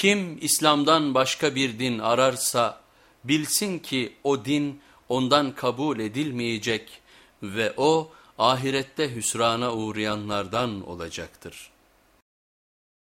Kim İslam'dan başka bir din ararsa bilsin ki o din ondan kabul edilmeyecek ve o ahirette hüsrana uğrayanlardan olacaktır.''